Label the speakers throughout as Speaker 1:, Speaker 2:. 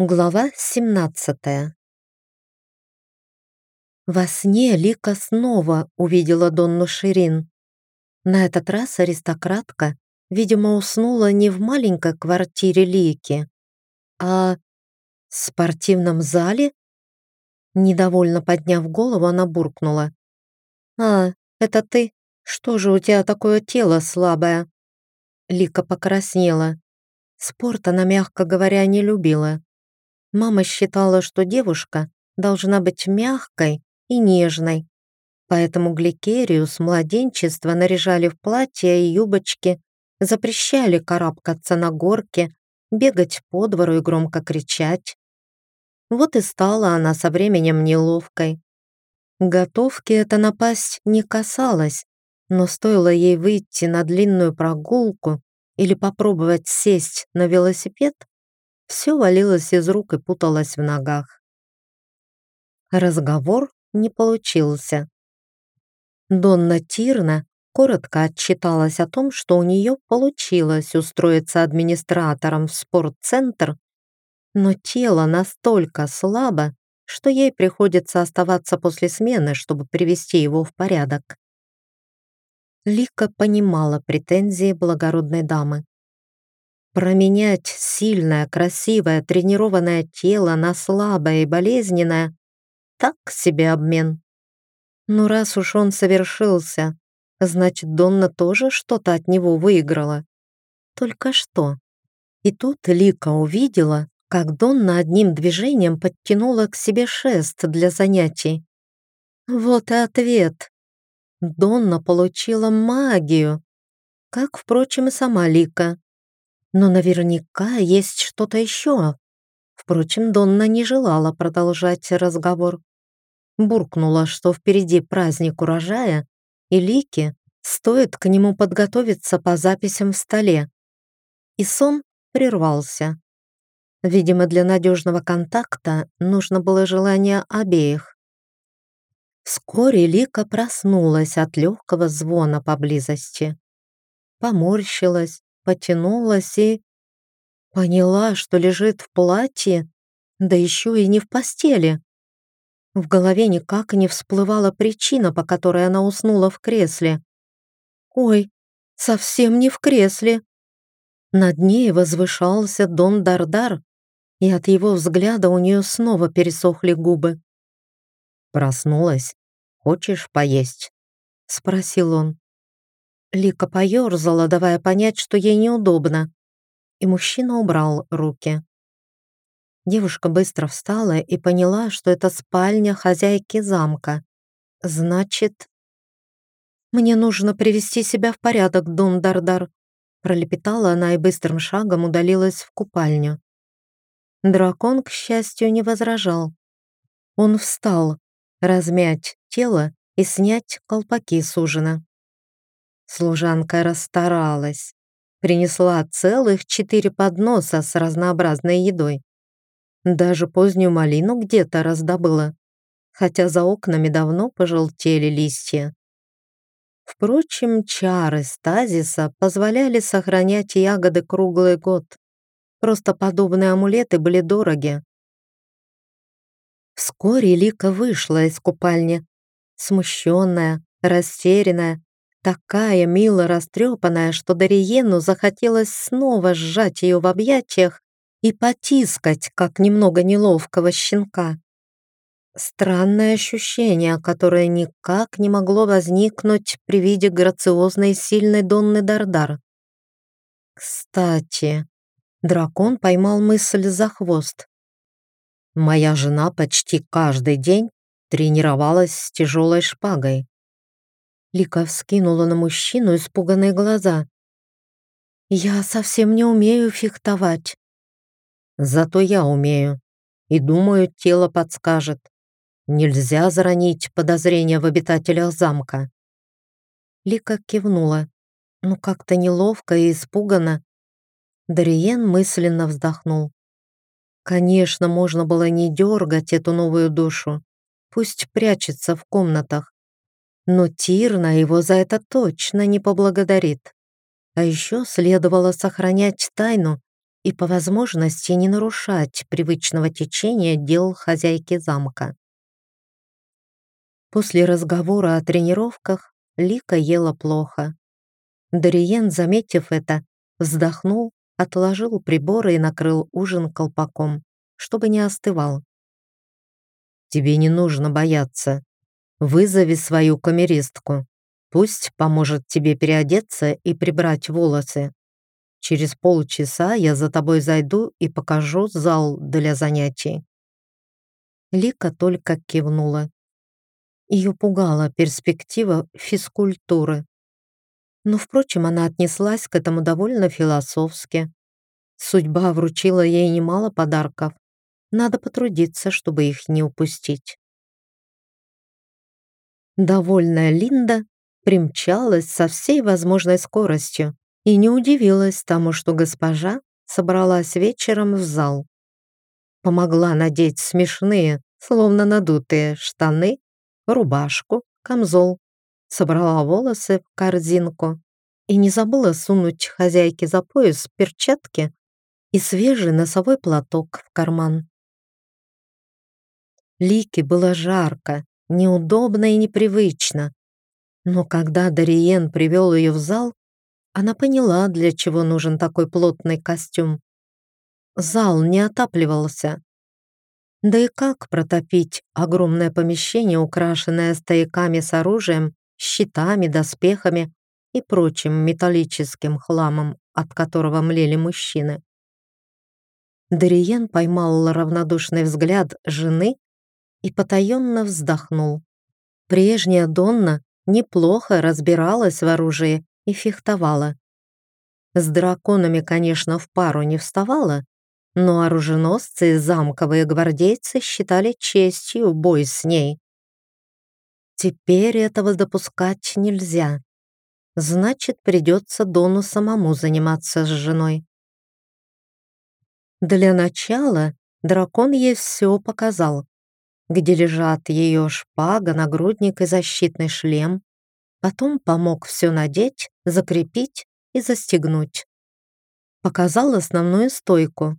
Speaker 1: Глава 17 Во сне Лика снова увидела Донну Ширин. На этот раз аристократка, видимо, уснула не в маленькой квартире Лики, а в спортивном зале. Недовольно подняв голову, она буркнула. «А, это ты? Что же у тебя такое тело слабое?» Лика покраснела. Спорт она, мягко говоря, не любила. Мама считала, что девушка должна быть мягкой и нежной, поэтому Гликерию с младенчества наряжали в платья и юбочки, запрещали карабкаться на горке, бегать по двору и громко кричать. Вот и стала она со временем неловкой. Готовки эта напасть не касалась, но стоило ей выйти на длинную прогулку или попробовать сесть на велосипед, все валилось из рук и путалось в ногах. Разговор не получился. Донна Тирна коротко отчиталась о том, что у нее получилось устроиться администратором в спортцентр, но тело настолько слабо, что ей приходится оставаться после смены, чтобы привести его в порядок. Лика понимала претензии благородной дамы. Променять сильное, красивое, тренированное тело на слабое и болезненное — так себе обмен. Но раз уж он совершился, значит, Донна тоже что-то от него выиграла. Только что. И тут Лика увидела, как Донна одним движением подтянула к себе шест для занятий. Вот и ответ. Донна получила магию, как, впрочем, и сама Лика. Но наверняка есть что-то еще. Впрочем, Донна не желала продолжать разговор. Буркнула, что впереди праздник урожая, и Лике стоит к нему подготовиться по записям в столе. И сон прервался. Видимо, для надежного контакта нужно было желание обеих. Вскоре Лика проснулась от легкого звона поблизости. Поморщилась, потянулась и... Поняла, что лежит в платье, да еще и не в постели. В голове никак не всплывала причина, по которой она уснула в кресле. Ой, совсем не в кресле. Над ней возвышался Дон Дардар, и от его взгляда у нее снова пересохли губы.
Speaker 2: «Проснулась? Хочешь поесть?» — спросил он.
Speaker 1: Лика поерзала, давая понять, что ей неудобно, и мужчина убрал руки. Девушка быстро встала и поняла, что это спальня хозяйки замка. Значит, «Мне нужно привести себя в порядок, Дон Дардар», пролепетала она и быстрым шагом удалилась в купальню. Дракон, к счастью, не возражал. Он встал, размять тело и снять колпаки с ужина. Служанка расстаралась. Принесла целых четыре подноса с разнообразной едой. Даже позднюю малину где-то раздобыла, хотя за окнами давно пожелтели листья. Впрочем, чары стазиса позволяли сохранять ягоды круглый год. Просто подобные амулеты были дороги. Вскоре Лика вышла из купальни, смущенная, растерянная, такая мило растрепанная, что Дариену захотелось снова сжать ее в объятиях и потискать, как немного неловкого щенка. Странное ощущение, которое никак не могло возникнуть при виде грациозной сильной Донны Дардар. Кстати, дракон поймал мысль за хвост. Моя жена почти каждый день тренировалась с тяжелой шпагой. Лика вскинула на мужчину испуганные глаза. «Я совсем не умею фехтовать». «Зато я умею. И думаю, тело подскажет. Нельзя заронить подозрения в обитателях замка». Лика кивнула. Ну, как-то неловко и испуганно. Дариен мысленно вздохнул. Конечно, можно было не дергать эту новую душу. Пусть прячется в комнатах. Но Тирна его за это точно не поблагодарит. А еще следовало сохранять тайну и по возможности не нарушать привычного течения дел хозяйки замка. После разговора о тренировках Лика ела плохо. Дариен, заметив это, вздохнул, отложил приборы и накрыл ужин колпаком, чтобы не остывал. «Тебе не нужно бояться. Вызови свою камеристку. Пусть поможет тебе переодеться и прибрать волосы. Через полчаса я за тобой зайду и покажу зал для занятий». Лика только кивнула. Ее пугала перспектива физкультуры. Но, впрочем, она отнеслась к этому довольно философски. Судьба вручила ей немало подарков. Надо потрудиться, чтобы их не упустить. Довольная Линда примчалась со всей возможной скоростью и не удивилась тому, что госпожа собралась вечером в зал. Помогла надеть смешные, словно надутые, штаны рубашку, камзол, собрала волосы в корзинку и не забыла сунуть хозяйке за пояс перчатки и свежий носовой платок в карман. Лике было жарко, неудобно и непривычно, но когда Дариен привел ее в зал, она поняла, для чего нужен такой плотный костюм. Зал не отапливался, да и как протопить огромное помещение, украшенное стояками с оружием, щитами, доспехами и прочим металлическим хламом, от которого млели мужчины? Дариен поймал равнодушный взгляд жены и потаенно вздохнул. Прежняя Донна неплохо разбиралась в оружии и фехтовала. С драконами, конечно, в пару не вставала, но оруженосцы и замковые гвардейцы считали честью бой с ней. Теперь этого допускать нельзя. Значит, придется Дону самому заниматься с женой. Для начала дракон ей все показал, где лежат ее шпага, нагрудник и защитный шлем. Потом помог все надеть, закрепить и застегнуть. Показал основную стойку,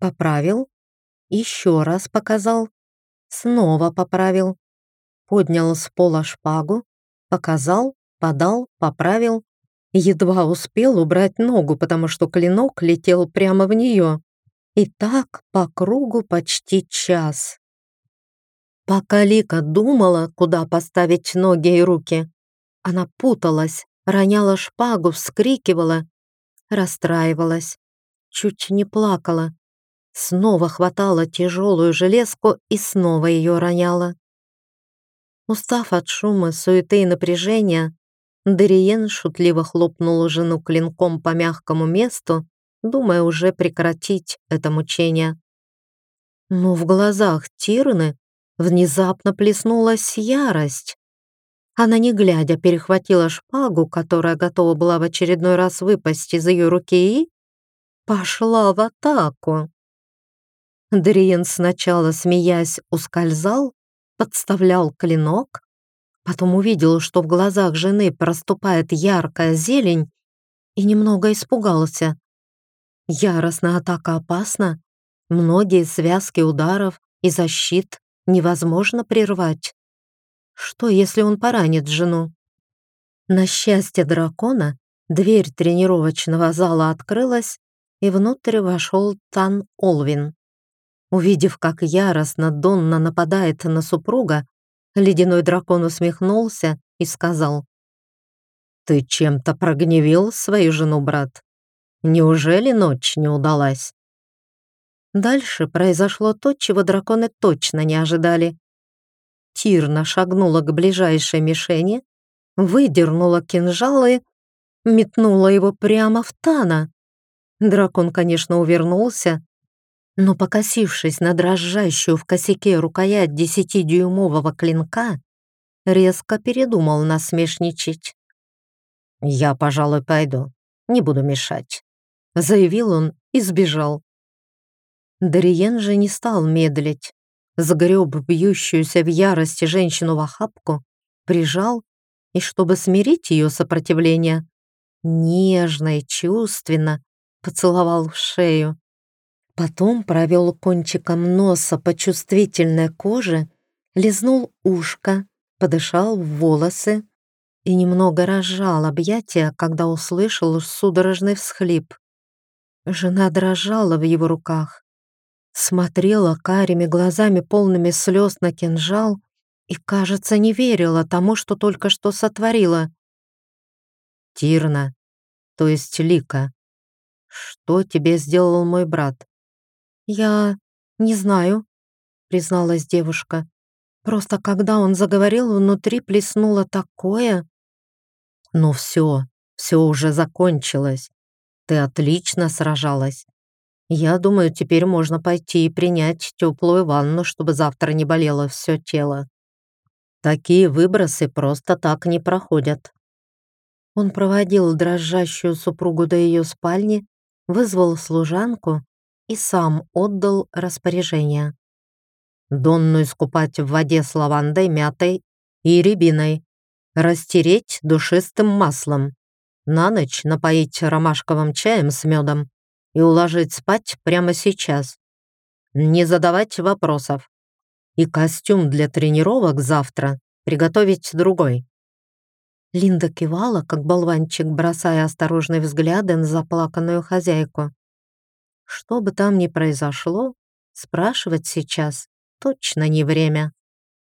Speaker 1: Поправил. Еще раз показал. Снова поправил. Поднял с пола шпагу. Показал, подал, поправил. Едва успел убрать ногу, потому что клинок летел прямо в нее. И так по кругу почти час. Пока Лика думала, куда поставить ноги и руки, она путалась, роняла шпагу, вскрикивала, расстраивалась, чуть не плакала. Снова хватала тяжелую железку и снова ее роняла. Устав от шума, суеты и напряжения, Дариен шутливо хлопнул жену клинком по мягкому месту, думая уже прекратить это мучение. Но в глазах Тирны внезапно плеснулась ярость. Она, не глядя, перехватила шпагу, которая готова была в очередной раз выпасть из ее руки и пошла в атаку. Дриен сначала, смеясь, ускользал, подставлял клинок, потом увидел, что в глазах жены проступает яркая зелень и немного испугался. Яростная атака опасна, многие связки ударов и защит невозможно прервать. Что, если он поранит жену? На счастье дракона дверь тренировочного зала открылась, и внутрь вошел Тан Олвин. Увидев, как яростно Донна нападает на супруга, ледяной дракон усмехнулся и сказал, «Ты чем-то прогневил свою жену, брат? Неужели ночь не удалась?» Дальше произошло то, чего драконы точно не ожидали. Тирна шагнула к ближайшей мишени, выдернула кинжал и метнула его прямо в Тана. Дракон, конечно, увернулся, но, покосившись на дрожащую в косяке рукоять десятидюймового клинка, резко передумал насмешничать. «Я, пожалуй, пойду, не буду мешать», — заявил он и сбежал. Дариен же не стал медлить, сгреб бьющуюся в ярости женщину в охапку, прижал и, чтобы смирить ее сопротивление, нежно и чувственно поцеловал в шею. Потом провел кончиком носа по чувствительной коже, лизнул ушко, подышал в волосы и немного разжал объятия, когда услышал судорожный всхлип. Жена дрожала в его руках, смотрела карими глазами полными слез на кинжал и, кажется, не верила тому, что только что сотворила.
Speaker 2: «Тирна, то есть Лика, что тебе сделал мой брат?»
Speaker 1: «Я не знаю», — призналась девушка. «Просто когда он заговорил, внутри плеснуло такое...»
Speaker 2: «Ну все, все уже закончилось. Ты отлично сражалась. Я думаю, теперь можно пойти и принять теплую ванну, чтобы завтра не болело все тело. Такие выбросы просто так не проходят».
Speaker 1: Он проводил дрожащую супругу до ее спальни, вызвал служанку и сам отдал распоряжение.
Speaker 2: Донну искупать в воде с лавандой, мятой и рябиной, растереть душистым маслом, на ночь напоить ромашковым чаем с медом и уложить спать прямо сейчас. Не задавать вопросов. И костюм для тренировок завтра приготовить другой.
Speaker 1: Линда кивала, как болванчик, бросая осторожные взгляды на заплаканную хозяйку. Что бы там ни произошло, спрашивать сейчас точно не время.